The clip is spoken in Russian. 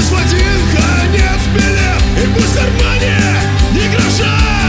Пусть в один конец билет. И пусть в кармане не гроша.